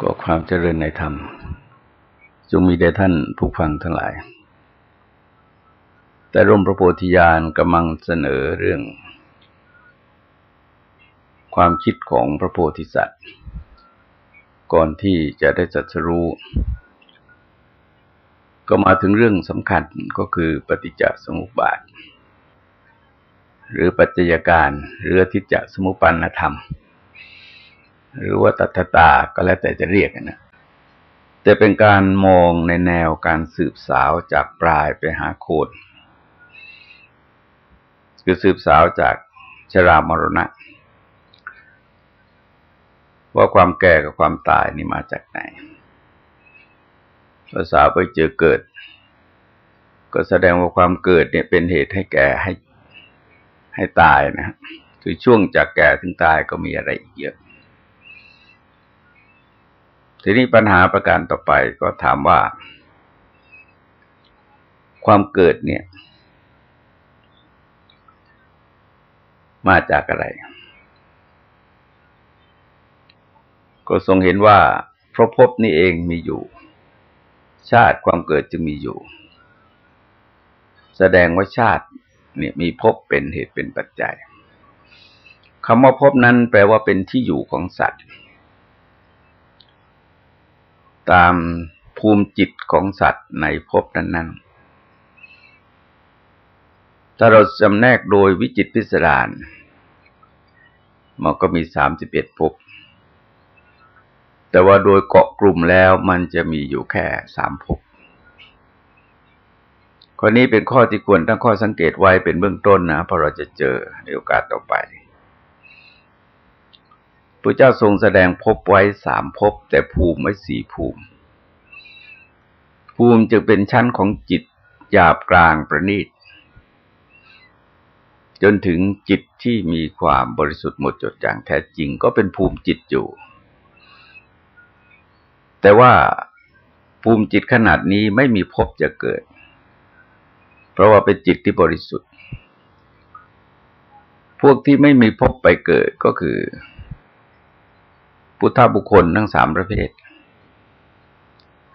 ก็ความเจริญในธรรม จงมีแด่ท่านผู้ฟังทั้งหลาย แต่ร่มพระโพธิญาณกำลังเสนอเรื่อง ความคิดของพระโพธิสัตว์ ก่อนที่จะได้จัดสรู้ ก็มาถึงเรื่องสำคัญก็คือปฏิจจสมุปบาท หรือปัจจัยการหรือทิจจสมุปปนธรรม หรือว่าตัทตาก็แล้วแต่จะเรียกนะแต่เป็นการมองในแนวการสืบสาวจากปลายไปหาโคนคือสืบสาวจากชรามรณะ ว่าความแก่กับความตายนี่มาจากไหนภาษาไปเจอเกิด ก็แสดงว่าความเกิดเนี่ยเป็นเหตุให้แก่ให้ให้ตายนะคือช่วงจากแก่ถึงตายก็มีอะไรอีกเยอะ ทีนี้ปัญหาประการต่อไปก็ถามว่า ความเกิดเนี่ย มาจากอะไร ก็ทรงเห็นว่าเพราะพบนี่เองมีอยู่ ชาติความเกิดจึงมีอยู่ แสดงว่าชาติเนี่ยมีพบเป็นเหตุเป็นปัจจัยคำว่าพบนั้นแปลว่าเป็นที่อยู่ของสัตว์ ตามภูมิจิตของสัตว์ในภพนั้นๆ ถ้าเราจำแนกโดยวิจิตพิสดารมันก็มีสามสิบเอ็ดภพ แต่ว่าโดยเกาะกลุ่มแล้วมันจะมีอยู่แค่สามภพ ข้อนี้เป็นข้อที่ควรตั้งข้อสังเกตไว้เป็นเบื้องต้นนะเพราะเราจะเจอในโอกาสต่อไป พระเจ้าทรงแสดงภพไว้สามภพแต่ภูมิไว้สี่ภูมิ ภูมิจะเป็นชั้นของจิตหยาบกลางประณีต จนถึงจิตที่มีความบริสุทธิ์หมดจดอย่างแท้จริง ก็เป็นภูมิจิตอยู่ แต่ว่าภูมิจิตขนาดนี้ไม่มีภพจะเกิด เพราะว่าเป็นจิตที่บริสุทธิ์ พวกที่ไม่มีภพไปเกิดก็คือ พุทธบุคคลทั้งสามประเภท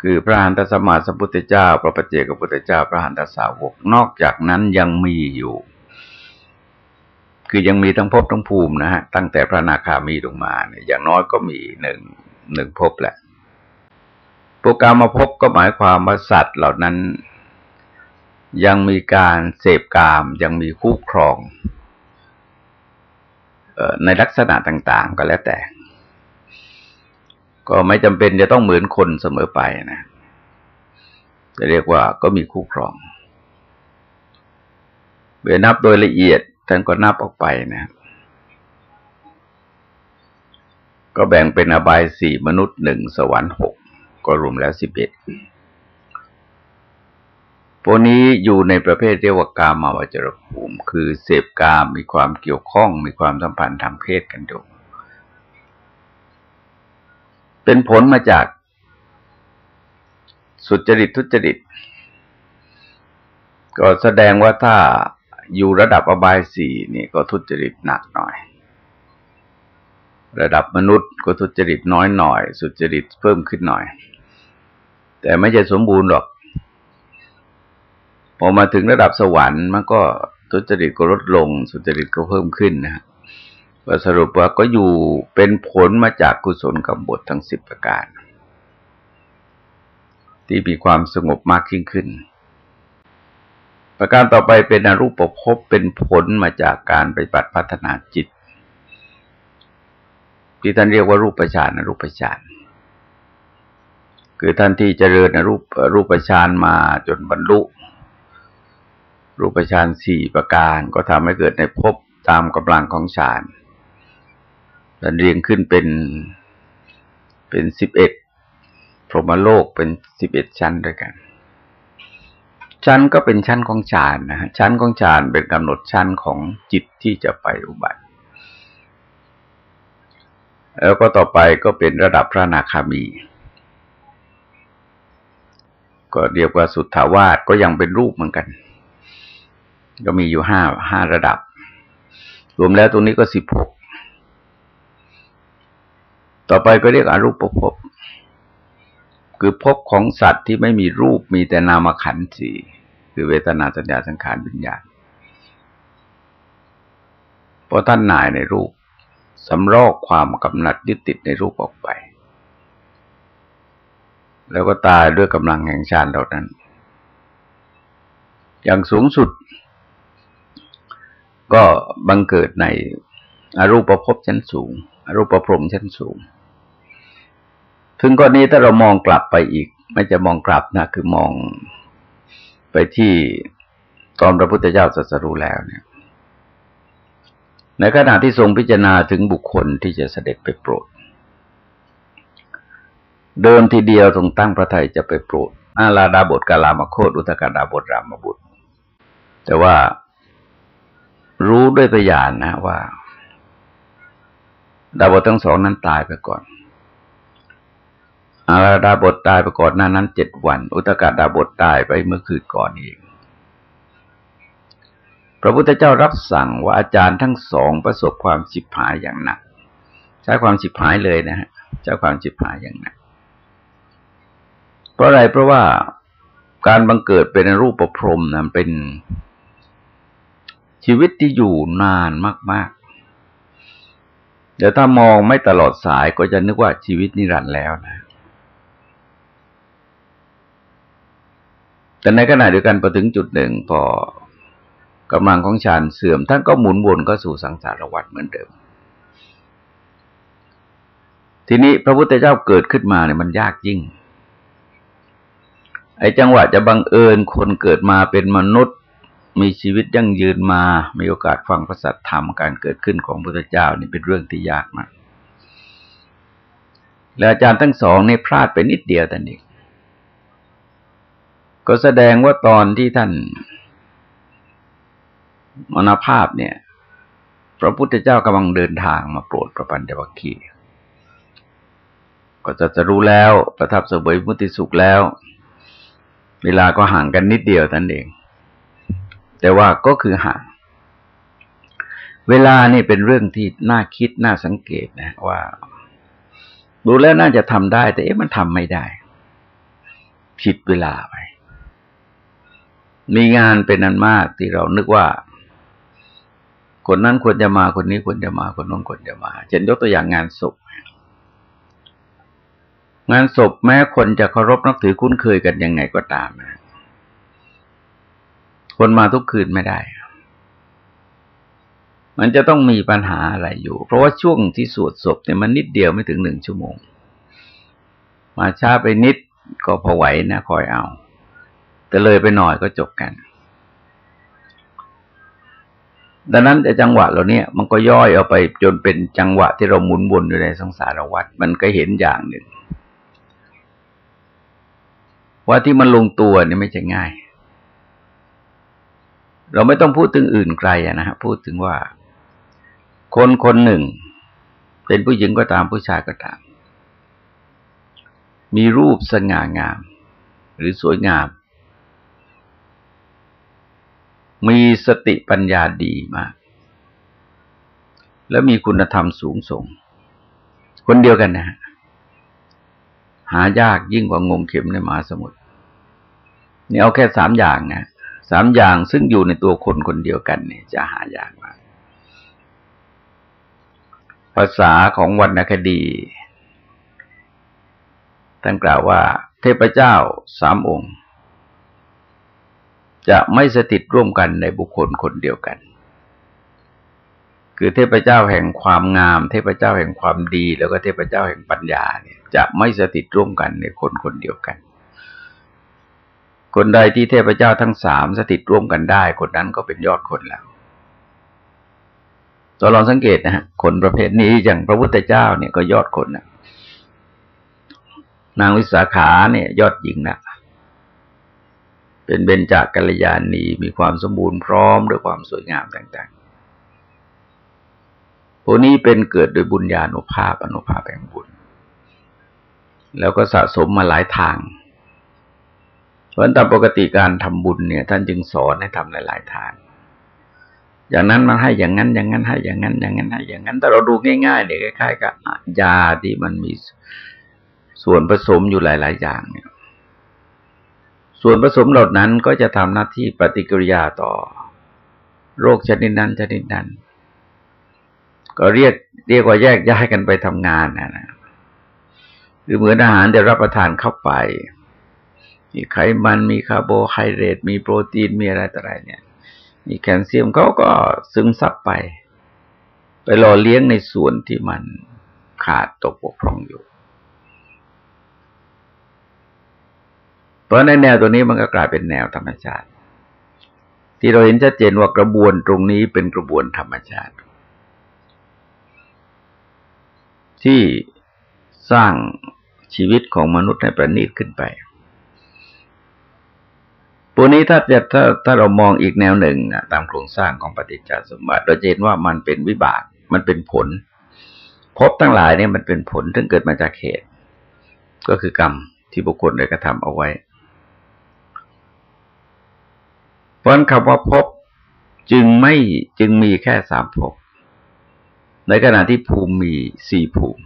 คือพระหันตสมาสัมพุทธเจ้า พระปัจเจกพุทธเจ้า พระหันตสาวก นอกจากนั้นยังมีอยู่ คือยังมีทั้งภพทั้งภูมินะฮะ ตั้งแต่พระนาคามีลงมาเนี่ยอย่างน้อยก็มีหนึ่งหนึ่งภพแหละโปรแกรมมาพบก็หมายความว่าสัตว์เหล่านั้น ยังมีการเสพกาม ยังมีคู่ครองในลักษณะต่าง ๆ ก็แล้วแต่ ก็ไม่จำเป็นจะต้องเหมือนคนเสมอไปนะจะเรียกว่าก็มีคู่ครองเบื่อนับโดยละเอียดท่านก็นับออกไปนะก็แบ่งเป็นอบายสี่มนุษย์หนึ่งสวรรค์หกก็รวมแล้วสิบเอ็ดพวกนี้อยู่ในประเภทเรียกว่ากามาวจรภูมิ คือเสพกามมีความเกี่ยวข้องมีความสัมพันธ์ทางเพศกันอยู่ เป็นผลมาจากสุจริตทุจริต ก็แสดงว่าถ้าอยู่ระดับอบายสี่นี่ก็ทุจริตหนักหน่อย ระดับมนุษย์ก็ทุจริตน้อยหน่อย สุจริตเพิ่มขึ้นหน่อย แต่ไม่ใช่สมบูรณ์หรอก พอมาถึงระดับสวรรค์มันก็ทุจริตก็ลดลง สุจริตก็เพิ่มขึ้นนะ ก็สรุปว่าก็อยู่เป็นผลมาจากกุศลกรรมบททั้งสิบประการ ที่มีความสงบมากยิ่งขึ้น ประการต่อไปเป็นอรูปภพเป็นผลมาจากการไปปัดพัฒนาจิต ที่ท่านเรียกว่ารูปฌานอรูปฌานคือท่านที่เจริญรูปรูปฌานมาจนบรรลุ รูปฌานสี่ประการก็ทำให้เกิดในภพตามกำลังของฌาน ดันเรียงขึ้นเป็นเป็นสิบเอ็ดพรหมโลกเป็นสิบเอ็ดชั้นด้วยกัน ชั้นก็เป็นชั้นของฌานนะฮะชั้นของฌานเป็นกำหนดชั้นของจิตที่จะไปอุบัติ แล้วก็ต่อไปก็เป็นระดับพระนาคามี ก็เรียกว่าสุทธาวาสก็ยังเป็นรูปเหมือนกัน ก็มีอยู่ห้าห้าระดับ รวมแล้วตรงนี้ก็สิบหก ต่อไปก็เรียกอรูปภพคือภพของสัตว์ที่ไม่มีรูปมีแต่นามขันธ์สี่คือเวทนาสัญญาสังขารวิญญาณเพราะท่านนายในรูปสำรอกความกำหนัดยึดติดในรูปออกไป แล้วก็ตายด้วยกำลังแห่งฌานเหล่านั้น อย่างสูงสุด ก็บังเกิดในอรูปภพชั้นสูง อรูปพรมชั้นสูง ถึงกรณีถ้าเรามองกลับไปอีก ไม่จะมองกลับนะ คือมองไปที่ตอนพระพุทธเจ้าสัสรู้แล้วเนี่ย ในขณะที่ทรงพิจารณาถึงบุคคลที่จะเสด็จไปโปรด เดินทีเดียวทรงตั้งพระทัยจะไปโปรดอาลาดาบทกาลามโคตอุตกาดาบทรามบุตร แต่ว่ารู้ด้วยพยานนะว่า ดาบททั้งสองนั้นตายไปก่อน อาลาดาบทตายไปก่อนนั้นนั้นเจ็ดวัน อุตกาดาบทตายไปเมื่อคืนก่อนเอง พระพุทธเจ้ารับสั่งว่าอาจารย์ทั้งสองประสบความฉิบหายอย่างหนัก ใช้ความฉิบหายเลยนะฮะใช้ความฉิบหายอย่างหนัก เพราะอะไรเพราะว่าการบังเกิดเป็นรูปประพรมนะเป็นชีวิตที่อยู่นานมากๆเดี๋ยวถ้ามองไม่ตลอดสายก็จะนึกว่าชีวิตนิรันดร์แล้วนะ แต่ในขณะเดียวกันพอถึงจุดหนึ่งพอกำลังของฌานเสื่อม ท่านก็หมุนวนก็สู่สังสารวัฏเหมือนเดิม ทีนี้พระพุทธเจ้าเกิดขึ้นมาเนี่ยมันยากยิ่ง ไอ้จังหวะจะบังเอิญคนเกิดมาเป็นมนุษย์ มีชีวิตยั่งยืนมา มีโอกาสฟังพระสัทธรรมการเกิดขึ้นของพระพุทธเจ้านี่เป็นเรื่องที่ยากมาก แล้วอาจารย์ทั้งสองนี่พลาดไปนิดเดียวแต่นี้ ก็แสดงว่าตอนที่ท่านมรณภาพเนี่ย พระพุทธเจ้ากำลังเดินทางมาโปรดพระปัญจวัคคีย์ก็จะจะรู้แล้วประทับเสวยมุติสุขแล้ว เวลาก็ห่างกันนิดเดียวนั่นเอง แต่ว่าก็คือห่าง เวลานี่เป็นเรื่องที่น่าคิดน่าสังเกตนะว่า ดูแล้วน่าจะทำได้ แต่เอ๊ะมันทำไม่ได้ผิดเวลาไป มีงานเป็นอันมากที่เรานึกว่า คนนั้นควรจะมาคนนี้ควรจะมาคนนู้นควรจะมา เช่นยกตัวอย่างงานศพงานศพแม้คนจะเคารพนับถือคุ้นเคยกันยังไงก็ตามนะคนมาทุกคืนไม่ได้ มันจะต้องมีปัญหาอะไรอยู่ เพราะว่าช่วงที่สวดศพเนี่ยมันนิดเดียวไม่ถึงหนึ่งชั่วโมง มาช้าไปนิดก็พอไหวนะคอยเอา แต่เลยไปหน่อยก็จบกัน ดังนั้นแต่จังหวะเราเนี่ยมันก็ย่อยเอาไปจนเป็นจังหวะที่เราหมุนวนอยู่ในสังสารวัฏมันก็เห็นอย่างหนึ่ง ว่าที่มันลงตัวนี่ไม่ใช่ง่าย เราไม่ต้องพูดถึงอื่นไกลนะฮะพูดถึงว่า คนคนหนึ่ง เป็นผู้หญิงก็ตามผู้ชายก็ตาม มีรูปสง่างาม หรือสวยงาม มีสติปัญญาดีมาก แล้วมีคุณธรรมสูงส่ง คนเดียวกันนะฮะหายากยิ่งกว่างมเข็มในมหาสมุทรนี่เอาแค่สามอย่างนะสามอย่างซึ่งอยู่ในตัวคนคนเดียวกันเนี่ยจะหายากมาก ภาษาของวรรณคดีท่านกล่าวว่า เทพเจ้าสามองค์ จะไม่สถิตร่วมกันในบุคคลคนเดียวกัน คือเทพเจ้าแห่งความงาม เทพเจ้าแห่งความดี แล้วก็เทพเจ้าแห่งปัญญาเนี่ยจะไม่สถิตร่วมกันในคนคนเดียวกัน คนใดที่เทพเจ้าทั้งสามสถิตร่วมกันได้ คนนั้นก็เป็นยอดคนแล้วตัวลองสังเกตนะฮะคนประเภทนี้อย่างพระพุทธเจ้าเนี่ยก็ยอดคนนะนางวิสาขาเนี่ย ยอดหญิงนะ เป็นเบญจากกัลยาณีมีความสมบูรณ์พร้อมด้วยความสวยงามต่างๆ พวกนี้เป็นเกิดโดยบุญญาณุภาพอนุภาพแห่งบุญ แล้วก็สะสมมาหลายทาง เพราะตามปกติการทำบุญเนี่ย ท่านจึงสอนให้ทำหลายๆทางอย่างนั้นมันให้อย่างนั้น อย่างนั้นให้อย่างนั้น อย่างนั้นให้อย่างนั้น แต่เราดูง่ายๆเนี่ยคล้ายๆกับยาที่มันมีส่วนผสมอยู่หลาย ๆ อย่างเนี่ย ส่วนผสมเหล่านั้นก็จะทำหน้าที่ปฏิกิริยาต่อ โรคชนิดนั้นชนิดนั้น ก็เรียกเรียกว่าแยกย้ายกันไปทำงานนะนะคือเหมือนอาหารที่รับประทานเข้าไป มีไขมันมีคาร์โบไฮเดรตมีโปรตีนมีอะไรต่ออะไรเนี่ย มีแคลเซียมเขาก็ซึมซับไป ไปหล่อเลี้ยงในส่วนที่มันขาดตกบกพร่องอยู่ เพ ราะในแนวตัวนี้มันก็กลายเป็นแนวธรรมชาติ ที่เราเห็นชัดเจนว่ากระบวนตรงนี้เป็นกระบวนธรรมชาติ ที่สร้างชีวิตของมนุษย์ให้ประณีตขึ้นไปตัวนี้ถ้าจะถ้าถ้าเรามองอีกแนวหนึ่งตามโครงสร้างของปฏิจจสมบัติเราจะเห็นว่ามันเป็นวิบาก มันเป็นผล พบทั้งหลายเนี่ยมันเป็นผลที่เกิดมาจากเหตุ ก็คือกรรมที่บุคคลได้กระทำเอาไว้ เพราะคำว่าพบจึงไม่จึงมีแค่สามภพในขณะที่ภูมิมีสี่ภูมิ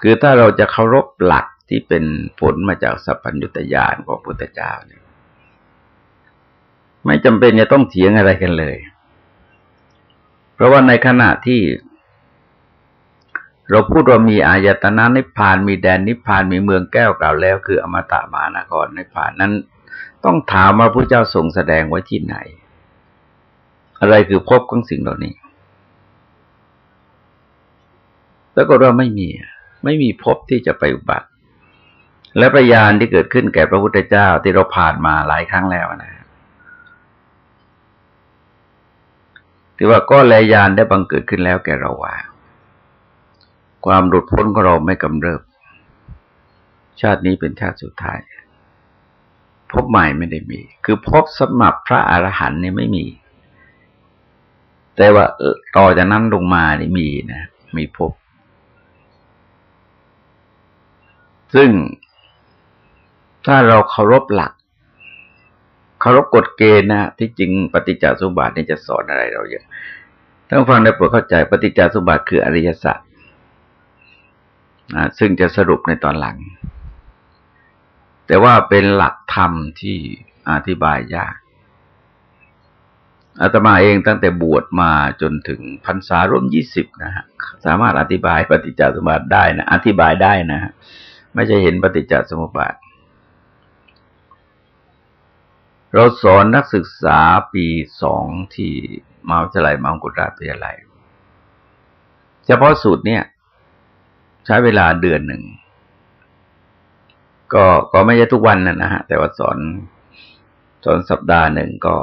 คือถ้าเราจะเคารพหลักที่เป็นผลมาจากสัพพัญญุตญาณของพุทธเจ้าเนี่ยไม่จำเป็นจะต้องเถียงอะไรกันเลย เพราะว่าในขณะที่ เราพูดว่ามีอายตนะนิพพาน มีแดนนิพพาน มีเมืองแก้วกล่าวแล้ว คืออมตะมานครนิพพานนั้น ต้องถามว่าพระเจ้าทรงแสดงไว้ที่ไหน อะไรคือพบของสิ่งเหล่านี้ แล้วก็ว่าไม่มี ไม่มีพบที่จะไปอุบัติ และประยานที่เกิดขึ้นแก่พระพุทธเจ้าที่เราผ่านมาหลายครั้งแล้วนะที่ว่าก็แลยานได้บังเกิดขึ้นแล้วแก่เราว่า ความหลุดพ้นของเราไม่กำเริบ ชาตินี้เป็นชาติสุดท้าย พบใหม่ไม่ได้มี คือพบสมบับพระอรหันต์เนี่ยไม่มี แต่ว่าต่อจากนั้นลงมานี่มีนะมีพบ ซึ่งถ้าเราเคารพหลัก เคารพกฎเกณฑ์นะที่จริงปฏิจจสมบัตินี่จะสอนอะไรเราเยอะท่านฟังได้โปรดเข้าใจปฏิจจสมบัติคืออริยสัจนะซึ่งจะสรุปในตอนหลัง แต่ว่าเป็นหลักธรรมที่อธิบายยากอาตมาเองตั้งแต่บวชมาจนถึงพรรษาร่วมยี่สิบนะฮะสามารถอธิบายปฏิจจสมบัติได้นะอธิบายได้นะฮะไม่ใช่เห็นปฏิจจสมุปบาท เราสอนนักศึกษาปีสองที่มหาวิทยาลัยมหากุฎราชวิทยาลัยเฉพาะสูตรเนี่ย ใช้เวลาเดือนหนึ่ง ก็ก็ไม่ใช่ทุกวันนะนะฮะ แต่ว่าสอนสอนสัปดาห์หนึ่งก็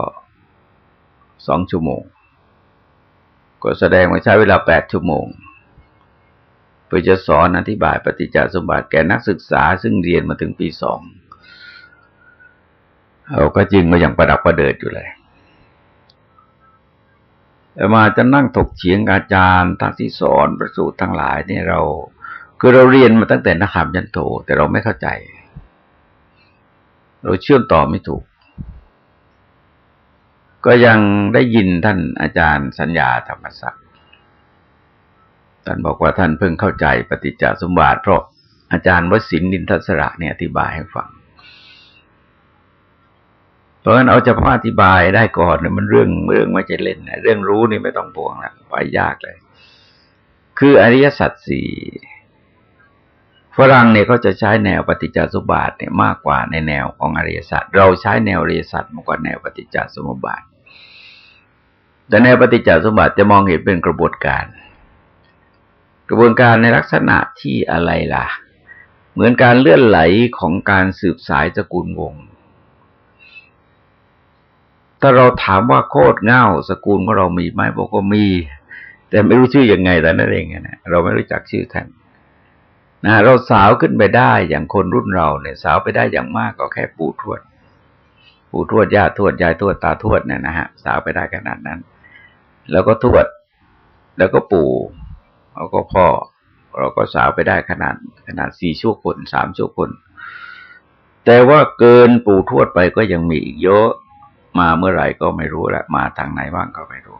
สองชั่วโมง ก็แสดงว่าใช้เวลาแปดชั่วโมงเพื่อจะสอนอธิบายปฏิจจสมบัติแก่นักศึกษา ซึ่งเรียนมาถึงปีสองเราก็จริงมาอย่างประดับประเดิดอยู่เลยแต่มาจะนั่งถกเฉียงอาจารย์ทั้งที่สอนประสูตรทั้งหลายเนี่ยเรา คือเราเรียนมาตั้งแต่นักขามยันโตแต่เราไม่เข้าใจ เราเชื่อมต่อไม่ถูก ก็ยังได้ยินท่านอาจารย์สัญญาธรรมศักดิ์ท่านบอกว่าท่านเพิ่งเข้าใจปฏิจจสมบัติเพราะอาจารย์วสินดินทัศระเนี่ยอธิบายให้ฟัง เพราะฉะนั้นเอาเฉพาะอธิบายได้ก่อนเนี่ยมันเรื่องเรื่องไม่ใช่เล่นนะเรื่องรู้นี่ไม่ต้องปวงแล้วไปยากเลย คืออริยสัจสี่ ฝรั่งเนี่ยเขาจะใช้แนวปฏิจจสมบัติเนี่ยมากกว่าในแนวของอริยสัจเราใช้แนวอริยสัจมากกว่าแนวปฏิจจสมุปบาท แต่แนวปฏิจจสมบัติจะมองเห็นเป็นกระบวนการ กระบวนการในลักษณะที่อะไรล่ะ เหมือนการเลื่อนไหลของการสืบสายสกุลวงถ้าเราถามว่าโคตรเง่าสกุลของเรามีไหมบอกว่ามี แต่ไม่รู้ชื่อยังไงแต่นั่นเองนะเราไม่รู้จักชื่อท่าน นะเราสาวขึ้นไปได้อย่างคนรุ่นเราเนี่ยสาวไปได้อย่างมากก็แค่ปู่ทวด ปู่ทวดย่าทวดยายทวดตาทวดเนี่ยนะฮะสาวไปได้ขนาดนั้น แล้วก็ทวด แล้วก็ปู่เราก็พ่อ เราก็สาวไปได้ขนาดขนาดสี่ชั่วคนสามชั่วคน แต่ว่าเกินปู่ทวดไปก็ยังมีอีกเยอะมาเมื่อไหร่ก็ไม่รู้และมาทางไหนบ้างก็ไม่รู้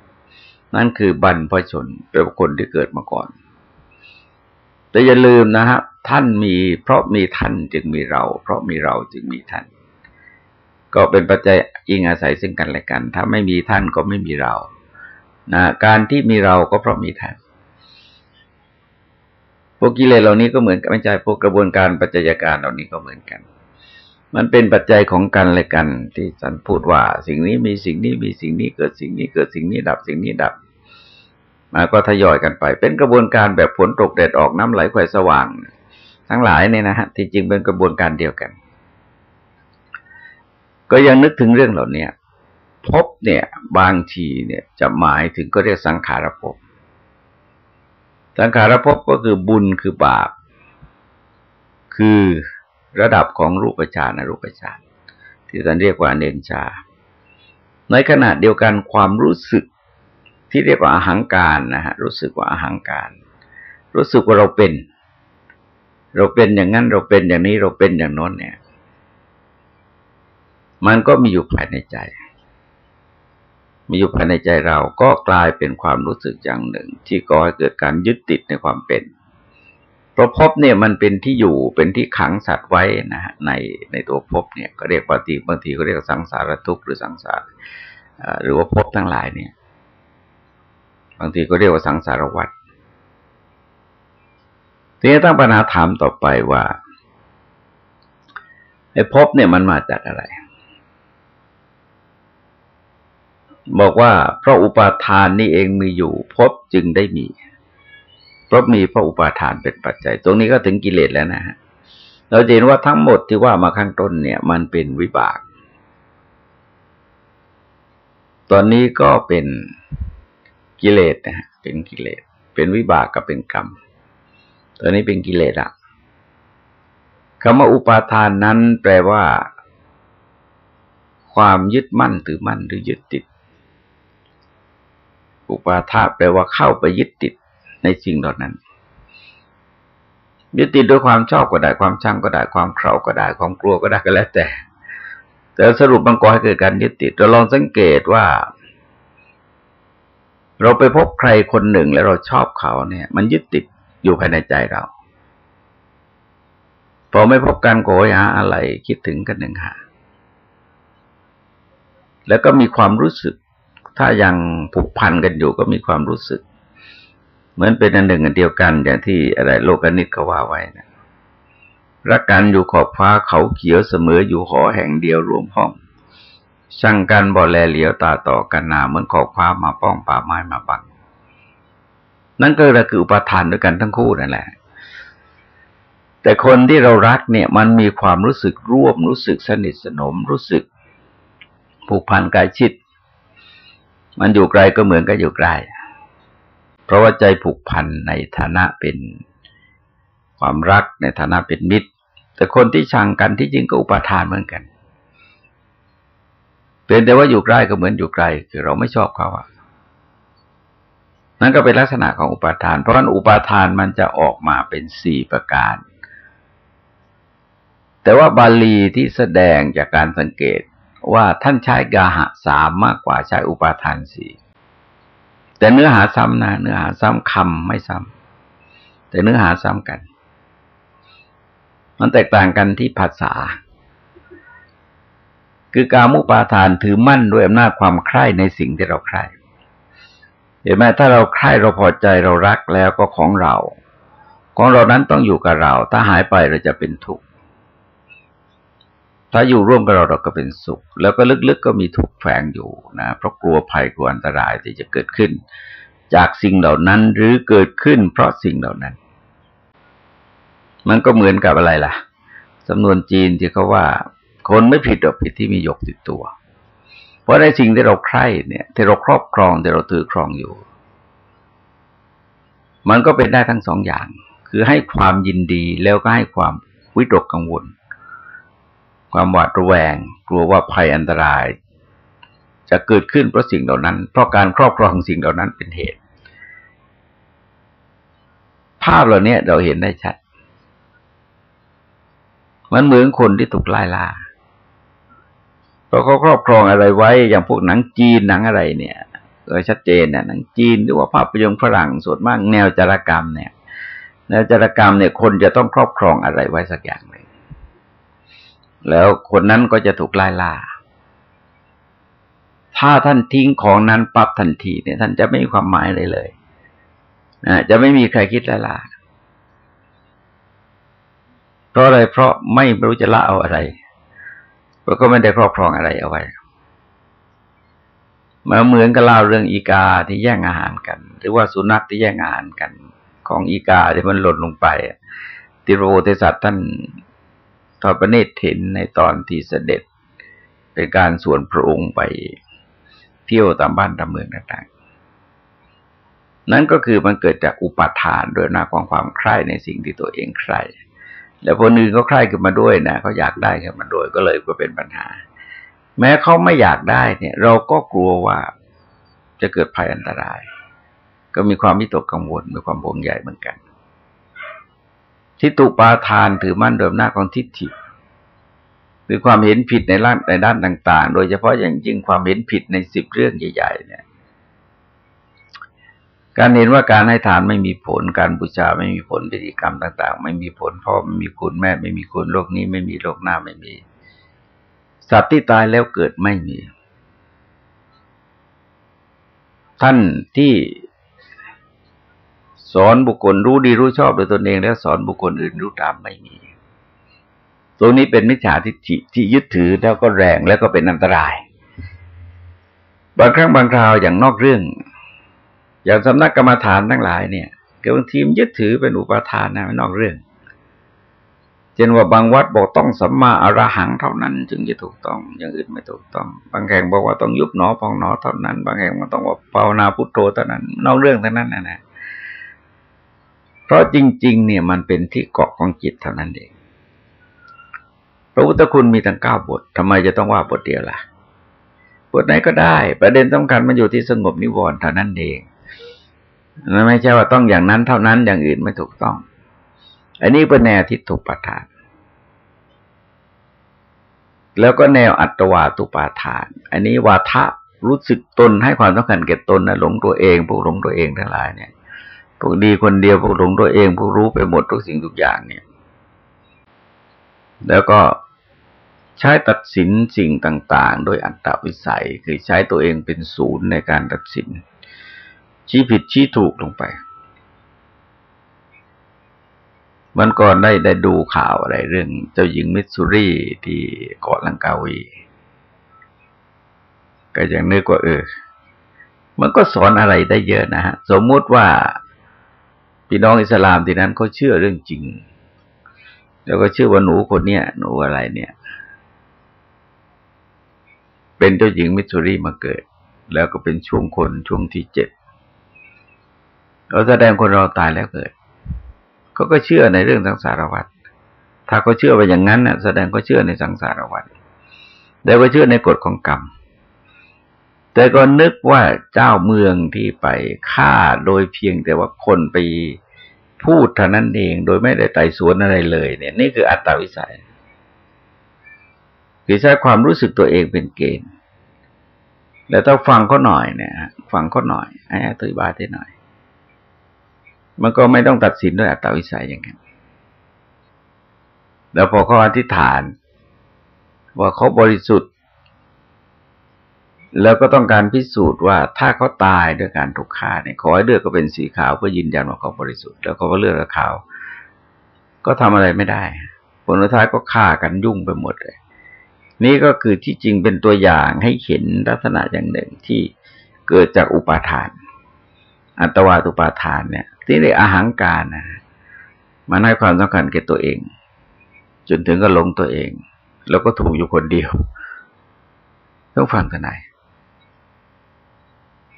นั่นคือบรรพชนเป็นคนที่เกิดมาก่อน แต่อย่าลืมนะฮะท่านมี เพราะมีท่านจึงมีเรา เพราะมีเราจึงมีท่าน ก็เป็นปัจจัยอิงอาศัยซึ่งกันและกัน ถ้าไม่มีท่านก็ไม่มีเรานะการที่มีเราก็เพราะมีท่านพวกกิเลสเหล่านี้ก็เหมือนกันไม่ใช่พวกกระบวนการปัจจัยการเหล่านี้ก็เหมือนกัน มันเป็นปัจจัยของกันและกัน ที่สันพูดว่า สิ่งนี้มีสิ่งนี้มีสิ่งนี้เกิดสิ่งนี้เกิดสิ่งนี้ดับสิ่งนี้ดับ มาก็ทยอยกันไป เป็นกระบวนการแบบฝนตกแดดออกน้ำไหลไฟสว่าง ทั้งหลายเนี่ยนะฮะที่จริงเป็นกระบวนการเดียวกัน ก็ยังนึกถึงเรื่องเหล่านี้พบเนี่ย บางทีเนี่ยจะหมายถึงก็เรียกสังขารภพสังขารภพก็คือบุญคือบาป คือระดับของรูปฌานอรูปฌานที่ท่านเรียกว่าเนนชา ในขณะเดียวกันความรู้สึก ที่เรียกว่าอาหังการนะฮะรู้สึกว่าอาหังการ รู้สึกว่าเราเป็น เราเป็นอย่างนั้นเราเป็นอย่างนี้เราเป็นอย่างน้นเนี่ย มันก็มีอยู่ภายในใจ มีอยู่ภายในใจเราก็กลายเป็นความรู้สึกอย่างหนึ่ง ที่ก่อให้เกิดการยึดติดในความเป็นเพราะพบเนี่ยมันเป็นที่อยู่เป็นที่ขังสัตว์ไว้นะฮะในในตัวพบเนี่ย ก็เรียกปฏิบางทีก็เรียกสังสารทุกข์หรือสังสารหรือว่าพบทั้งหลายเนี่ย บางทีก็เรียกว่าสังสารวัฏทีนี้ตั้งปัญหาถามต่อไปว่าไอ้พบเนี่ยมันมาจากอะไร บอกว่าเพราะอุปาทานนี่เองมีอยู่พบจึงได้มีเพราะมีเพราะอุปาทานเป็นปัจจัย ตรงนี้ก็ถึงกิเลสแล้วนะฮะเราเห็นว่าทั้งหมดที่ว่ามาข้างต้นเนี่ย มันเป็นวิบาก ตอนนี้ก็เป็น กิเลสนะฮะเป็นกิเลส เป็นวิบากกับเป็นกรรมตอนนี้เป็นกิเลสอะคำว่าอุปาทานนั้นแปลว่า ความยึดมั่นถือมั่นหรือยึดติด อุปาทาแปลว่าเข้าไปยึดติดในสิ่งเหล่านั้น ยึดติดด้วยความชอบก็ได้ความชังก็ได้ความเคราก็ได้ความกลัวก็ได้ก็แล้วแต่ แต่สรุปมันก็ให้เกิดการยึดติดเราลองสังเกตว่า เราไปพบใครคนหนึ่งแล้วเราชอบเขาเนี่ย มันยึดติดอยู่ภายในใจเราพอไม่พบการโกยหาอะไรคิดถึงกันหนึ่งหา แล้วก็มีความรู้สึก ถ้ายังผูกพันกันอยู่ก็มีความรู้สึก เหมือนเป็นอันหนึ่งอันเดียวกันอย่างที่อะไรโลกนิตเขาว่าไว้นะรักกันอยู่ขอบฟ้าเขาเขียวเสมออยู่หอแห่งเดียวรวมห้อง ช่างกันบ่แลเหลียวตาต่อกันนาเหมือนขอบฟ้ามาป้องป่าไม้มาบัง นั่นก็คืออุปทานด้วยกันทั้งคู่นั่นแหละ แต่คนที่เรารักเนี่ย มันมีความรู้สึกร่วม รู้สึกสนิทสนม รู้สึกผูกพันกายชิด มันอยู่ไกลก็เหมือนกับอยู่ใกล้เพราะว่าใจผูกพันในฐานะเป็นความรักในฐานะเป็นมิตร แต่คนที่ชังกันที่จริงก็อุปทานเหมือนกัน เป็นแต่ว่าอยู่ใกล้ก็เหมือนอยู่ไกล คือเราไม่ชอบเขาอะนั่นก็เป็นลักษณะของอุปาทาน เพราะฉะนั้นอุปาทานมันจะออกมาเป็นสี่ประการ แต่ว่าบาลีที่แสดงจากการสังเกตว่าท่านใช้กาหะสามมากกว่าใช้อุปาทานสี่แต่เนื้อหาซ้ำนะเนื้อหาซ้ำคำไม่ซ้ำแต่เนื้อหาซ้ำกัน มันแตกต่างกันที่ภาษา คือการมุปาทานถือมั่นด้วยอำนาจความใคร่ในสิ่งที่เราใคร่เห็นไหมถ้าเราใคร่เราพอใจเรารักแล้วก็ของเรา ของเรานั้นต้องอยู่กับเรา ถ้าหายไปเราจะเป็นทุกข์ถ้าอยู่ร่วมกับเราเราก็เป็นสุข แล้วก็ลึกๆก็มีทุกข์แฝงอยู่นะเพราะกลัวภัยกลัวอันตรายที่จะเกิดขึ้น จากสิ่งเหล่านั้นหรือเกิดขึ้น เพราะสิ่งเหล่านั้น มันก็เหมือนกับอะไรล่ะสำนวนจีนที่เขาว่า คนไม่ผิดหรอกผิดที่มีหยกติดตัว เพราะในสิ่งที่เราใคร่เนี่ยที่เราครอบครองที่เราถือครองอยู่ มันก็เป็นได้ทั้งสองอย่าง คือให้ความยินดีแล้วก็ให้ความวิตกกังวล ความหวาดระแวง กลัวว่าภัยอันตราย จะเกิดขึ้นเพราะสิ่งเหล่านั้น เพราะการครอบครองสิ่งเหล่านั้นเป็นเหตุ ภาพเหล่านี้เราเห็นได้ชัดมันเหมือนคนที่ถูกไล่ล่า เพราะเขาครอบครองอะไรไว้ อย่างพวกหนังจีนหนังอะไรเนี่ยก็ชัดเจนนะหนังจีนหรือว่าภาพยนตร์ฝรั่งส่วนมากแนวจารกรรมเนี่ยแนวจารกรรมเนี่ยคนจะต้องครอบครองอะไรไว้สักอย่างหนึ่งแล้วคนนั้นก็จะถูกไล่ล่า ถ้าท่านทิ้งของนั้นปั๊บทันทีเนี่ย ท่านจะไม่มีความหมายเลยเลยนะจะไม่มีใครคิดไล่ล่าเพราะอะไรเพราะไม่รู้จะละเอาอะไร เพราก็ไม่ได้ครอบครองอะไรเอาไว้มาเหมือนกับเล่าเรื่องอีกาที่แย่งอาหารกัน หรือว่าสุนัขที่แย่งอาหารกัน ของอีกาที่มันหล่นลงไปติโรเทสัตท่านทอดประเนตรเห็นในตอนที่เสด็จเป็นการส่วนพระองค์ไปเที่ยวตามบ้านตามเมืองต่างๆ นั่นก็คือมันเกิดจากอุปาทานโดยนาความความใคร่ในสิ่งที่ตัวเองใคร่ แล้วคนอื่นก็ใคร่ขึ้นมาด้วยนะเขาอยากได้ขึ้นมาด้วยก็เลยก็เป็นปัญหา แม้เขาไม่อยากได้เนี่ย เราก็กลัวว่าจะเกิดภัยอันตราย ก็มีความวิตกกังวลมีความห่วงใหญ่เหมือนกัน ทิฏฐุปาทานถือมั่นโดยหน้าของทิฏฐิคือความเห็นผิดในด้านในด้านต่าง ๆ โดยเฉพาะอย่างยิ่งความเห็นผิดในสิบเรื่องใหญ่ ๆ เนี่ย การเห็นว่าการให้ทานไม่มีผล การบูชาไม่มีผลพิธีกรรมต่าง ๆ ไม่มีผลพ่อไม่มีคุณแม่ไม่มีคุณโลกนี้ไม่มีโลกหน้าไม่มีสัตว์ที่ตายแล้วเกิดไม่มี ท่านที่สอนบุคคลรู้ดีรู้ชอบโดยตนเอง แล้วสอนบุคคลอื่นรู้ตามไม่มี ตรงนี้เป็นมิจฉาทิฏฐิที่ยึดถือแล้วก็แรงแล้วก็เป็นอันตราย บางครั้งบางคราวอย่างนอกเรื่อง อย่างสำนักกรรมฐานทั้งหลายเนี่ยเกิดบางทีมยึดถือเป็นอุปทานนะไม่นอกเรื่องเช่นว่าบางวัดบอกต้องสัมมาอรหังเท่านั้น จึงจะถูกต้อง อย่างอื่นไม่ถูกต้อง บางแห่งบอกว่าต้องยุบหนอพองหนอเท่านั้น บางแห่งมันต้องว่าภาวนาพุทโธเท่านั้น นอกเรื่องเท่านั้นนะนะเพราะจริง ๆ เนี่ยมันเป็นที่เกาะของจิตเท่านั้นเองพระพุทธคุณมีตั้งเก้าบททำไมจะต้องว่าบทเดียวล่ะบทไหนก็ได้ ประเด็นสำคัญมันอยู่ที่สงบนิวรณ์เท่านั้นเอง ไม่ใช่ว่าต้องอย่างนั้นเท่านั้นอย่างอื่นไม่ถูกต้อง อันนี้เป็นแนวทิฏฐุปาทาน แล้วก็แนวอัตวาตุปาทาน อันนี้วาทะรู้สึกตนให้ความสำคัญแก่ตนนะหลงตัวเองพวกหลงตัวเองทั้งหลายเนี่ยพวกดีคนเดียวพวกหลงตัวเองพวกรู้ไปหมดทุกสิ่งทุกอย่างเนี่ย แล้วก็ใช้ตัดสินสิ่งต่าง ๆ โดยอัตตวิสัย คือใช้ตัวเองเป็นศูนย์ในการตัดสิน ชี้ผิดชี้ถูกลงไป มันก่อนได้ได้ดูข่าวอะไรเรื่องเจ้าหญิงมิสซูรีที่เกาะลังกาวี ก็ยังนึกว่าเออ มันก็สอนอะไรได้เยอะนะฮะ สมมติว่าพี่น้องอิสลามที่นั้นเขาเชื่อเรื่องจริง แล้วก็เชื่อว่าหนูคนเนี้ยหนูอะไรเนี่ยเป็นเจ้าหญิงมิสซูรีมาเกิด แล้วก็เป็นช่วงคนช่วงที่เจ็ด เราแสดงคนเราตายแล้วเกิดเขาก็เชื่อในเรื่องสังสารวัฏถ้าเขาเชื่อไปอย่างนั้นน่ะแสดงก็เชื่อในสังสารวัฏแต่ก็เชื่อในกฎของกรรม แต่ก็นึกว่าเจ้าเมืองที่ไปฆ่าโดยเพียงแต่ว่าคนไปพูดเท่านั้นเอง โดยไม่ได้ไต่สวนอะไรเลย เนี่ย นี่คืออัตตาวิสัยคือใช้ความรู้สึกตัวเองเป็นเกณฑ์ แล้วต้องฟังเขาหน่อยเนี่ยฟังเขาหน่อยให้อธิบายได้หน่อย มันก็ไม่ต้องตัดสินด้วยอัตตาวิสัยอย่างนั้นแล้วพอเขาอธิษฐาน ว่าเขาบริสุทธิ์ แล้วก็ต้องการพิสูจน์ว่าถ้าเขาตายด้วยการถูกฆ่าเนี่ยขอให้เลือดก็เป็นสีขาวเพื่อยืนยันว่าเขาบริสุทธิ์แล้วเขาก็เลือดขาว ก็ทำอะไรไม่ได้ผลท้ายก็ฆ่ากันยุ่งไปหมดเลย นี่ก็คือที่จริงเป็นตัวอย่างให้เห็นลักษณะอย่างหนึ่งที่เกิดจากอุปาทาน อัตวาตุปาทานเนี่ย ที่เรียกอาหารการนะมันให้ความสำคัญแก่ตัวเอง จนถึงก็หลงตัวเอง แล้วก็ถูกอยู่คนเดียวต้องฟังกันไหน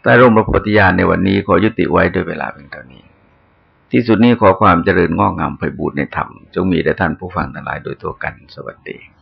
ใต้ร่มพระโพธิญาณในวันนี้ขอยุติไว้ด้วยเวลาเพียงเท่านี้ ที่สุดนี้ขอความเจริญงอกงามไปบูรณนธรรมจงมีแด่ท่านผู้ฟังทั้งหลายโดยตัวกันสวัสดี